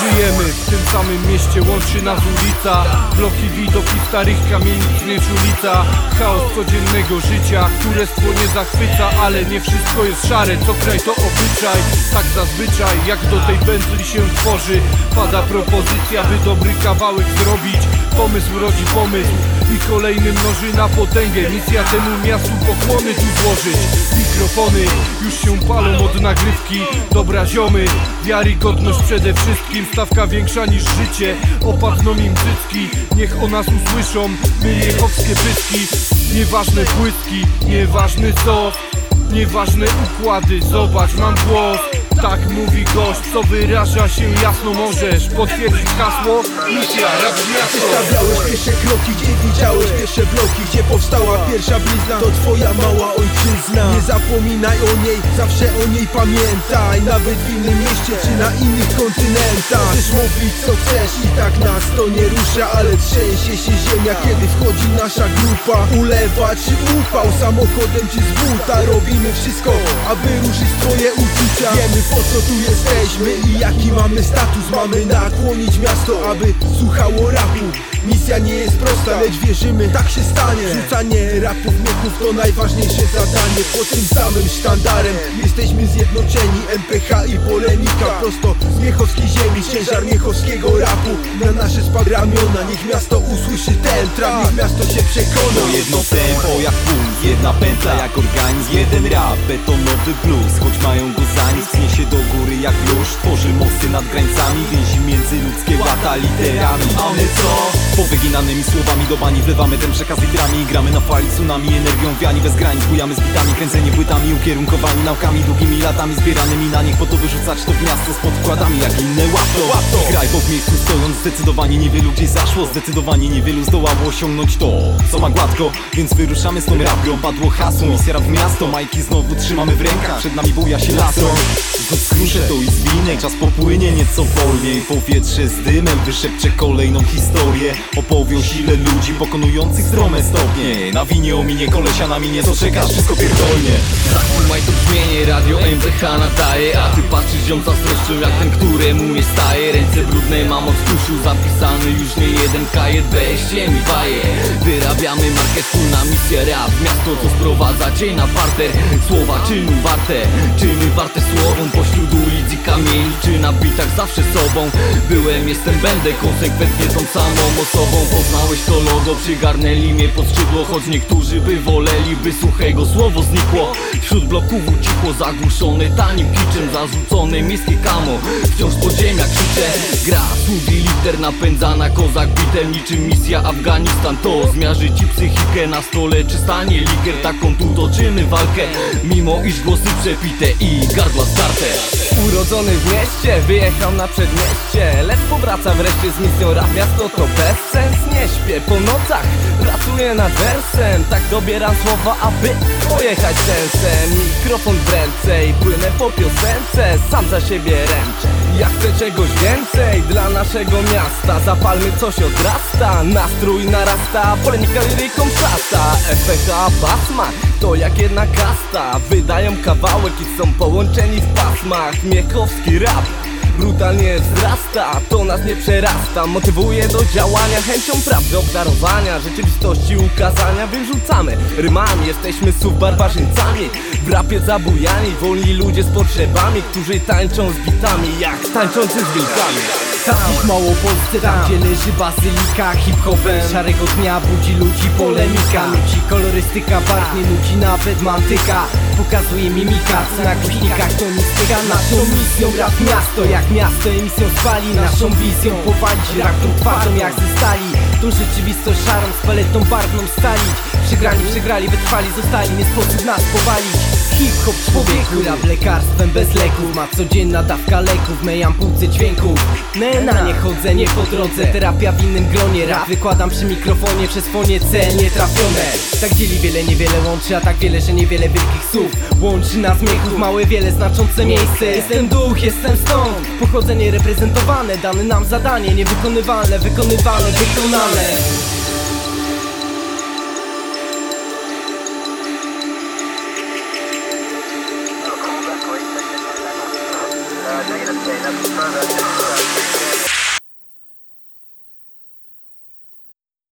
Żyjemy w tym samym mieście, łączy nas ulica. Bloki, widoki starych kamienic, nieczulica Chaos codziennego życia, królestwo nie zachwyca Ale nie wszystko jest szare, co kraj to obyczaj. Tak zazwyczaj, jak do tej pętli się tworzy. Pada propozycja, by dobry kawałek zrobić. Pomysł rodzi pomysł i kolejny mnoży na potęgę. Misja temu miastu pokłony tu złożyć. Mikrofony już się palą od nagrywki. Dobra ziomy, wiarygodność przede wszystkim. Stawka większa niż życie, opadną im cycki. Niech o nas usłyszą, my jechowskie pyski. Nieważne błyski, nieważny co Nieważne układy, zobacz mam głos tak mówi gość, co wyraża się jasno możesz Potwierdzić hasło, misja, raz miasto Stawiałeś pierwsze kroki, gdzie widziałeś pierwsze bloki Gdzie powstała pierwsza blizna, to twoja mała ojczyzna. Nie zapominaj o niej, zawsze o niej pamiętaj. Nawet w innym mieście, czy na innych kontynentach. Możesz mówić co chcesz i tak nas to nie rusza Ale trzęsie się ziemia, kiedy wchodzi nasza grupa. Ulewa czy upał, samochodem czy z buta. Robimy wszystko, aby ruszyć twoje uczucia. Wiemy po co tu jesteśmy i jaki mamy status? Mamy nakłonić miasto, aby słuchało rapu. Misja nie jest prosta, lecz wierzymy, tak się stanie. Rzucanie rapów, miechów to najważniejsze zadanie. Pod tym samym sztandarem jesteśmy zjednoczeni. MPH i polemika prosto z miechowskiej ziemi. Ciężar miechowskiego rapu na nasze spadł ramiona. Niech miasto usłyszy ten niech miasto się przekona. To jedno tempo jak puls, jedna pętla jak organizm Jeden rap, betonowy blues, choć mają go za nic Pnie się do góry jak blusz, tworzy mosty nad granicami Więzi międzyludzkie łata literami. A my co? Powyginanymi słowami do bani wlewamy ten przekaz litrami Gramy na fali tsunami, energią wiani bez granic Bujamy z bitami, kręcenie płytami Ukierunkowani naukami, długimi latami Zbieranymi na nich po to wyrzucać to w miasto Z podkładami jak inne łato. Kraj po w miejscu stojąc Zdecydowanie niewielu gdzieś zaszło. Zdecydowanie niewielu zdołało osiągnąć to Co ma gładko, więc wyruszamy z tą rapią Padło hasło, misja rap w miasto. Majki znowu trzymamy w rękach Przed nami buja się laso skruszę to i zwinę Czas popłynie nieco wolniej. Powietrze z dymem wyszepcze kolejną historię. Opowie o sile ludzi pokonujących strome stopnie. Na winie ominie kolesia na minie Co czekasz, wszystko pierdolnie. Zakumaj to brzmienie, radio MWH nadaje. A ty patrzysz ją zazdroszczą jak ten, któremu nie staje. Ręce brudne mam od tuszu zapisany już nie jeden kajet. Weźcie mi baje Wyrabiamy markę wspólna misja rap Miasto co sprowadza cię na parter. Słowa czynu warte, czyny warte słową Pośród ulic i kamieni czy na bitach zawsze sobą. Byłem, jestem, będę konsekwentnie tą samą osobą. Poznałeś to logo, przygarnęli mnie pod skrzydło. Choć niektórzy by woleli, by suchego słowo znikło. Wśród bloków ucichło zagłuszone tanim kiczem Zarzucone miejskie kamo, wciąż podziemia krzyczę. Gra, słów i liter napędzana kozak bitel Niczym misja Afganistan. To zmiarzy ci psychikę Na stole czy stanie likier, taką tu toczymy walkę. Mimo iż głosy przepite i gardła starte. Urodzony w mieście, wyjechał na przedmieście. Lecz powraca wreszcie z misją rap Miasto to bezsens, nie śpię po nocach Pracuję nad wersem, tak dobieram słowa, aby pojechać sensem. Mikrofon w ręce i płynę po piosence. Sam za siebie ręczę. Ja chcę czegoś więcej dla naszego miasta. Zapalmy coś odrasta, nastrój narasta. Polemika liryką szasta, FPH basma To jak jedna kasta. Wydają kawałek i są połączeni w pasmach. Miechowski rap brutalnie wzrasta To nas nie przerasta, motywuje do działania Chęcią prawdy obdarowania, rzeczywistości ukazania Wyrzucamy. Rymami, jesteśmy słów barbarzyńcami W rapie zabujani, wolni ludzie z potrzebami Którzy tańczą z bitami, jak tańczący z wilkami Takich mało Polsce, tam. Gdzie leży bazylika Hip-hopem. Szarego dnia budzi ludzi polemika. Nudzi kolorystyka, barwnie nudzi nawet mantyka. Pokazuje mimika, co na głośnikach to nie styka Naszą misją rap miasto, jak miasto emisją spali. Naszą wizją powalić rap tą twarzą jak ze stali. Tą rzeczywistość szarą z paletą barwną stalić. Przegrani, przegrali, wytrwali, zostali, nie sposób nas powalić Hip-hop człowieku, rap lekarstwem bez leków Ma codzienna dawka leków, mej ampułce dźwięków Ne, na nie chodzę, nie po drodze. Terapia w innym gronie, rap wykładam przy mikrofonie Przez fonie celnie trafione Tak dzieli wiele, niewiele łączy, a tak wiele, że niewiele wielkich słów Łączy nas miechów, małe, wiele znaczące miejsce. Jestem duch, jestem stąd. Pochodzenie reprezentowane, dane nam zadanie Niewykonywalne, wykonywane, wykonane Stay further.